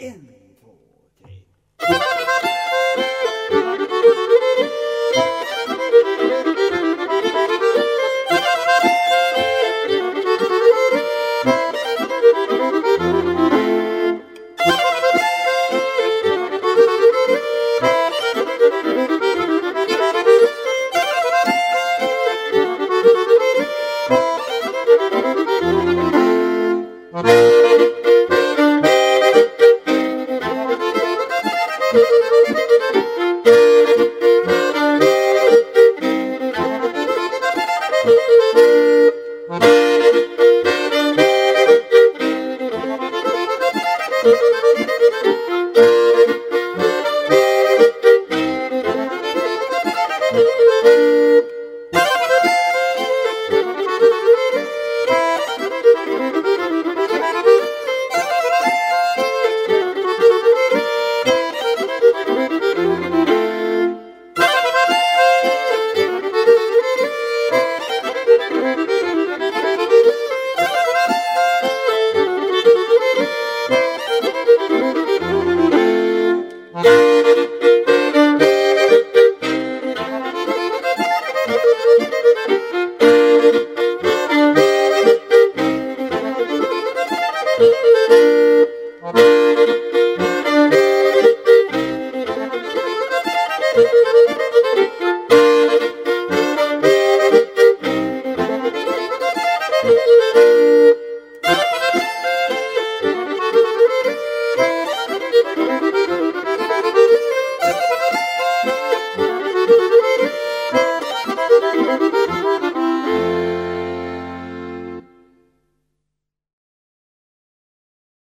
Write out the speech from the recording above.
En två, tre. thank